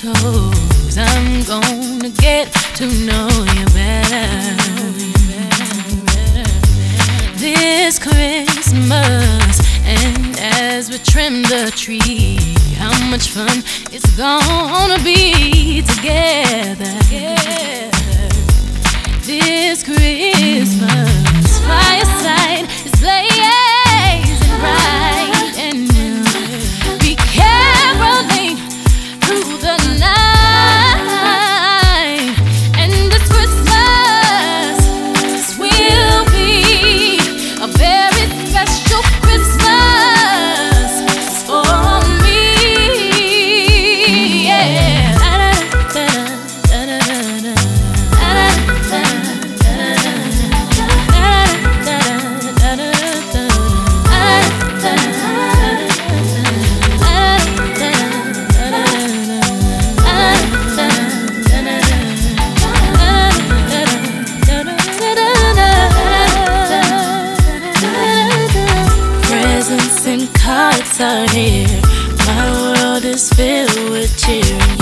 toes. I'm gonna get to know you better. This Christmas, and as we trim the tree, how much fun it's gonna be together. And cards are here. My world is filled with cheer.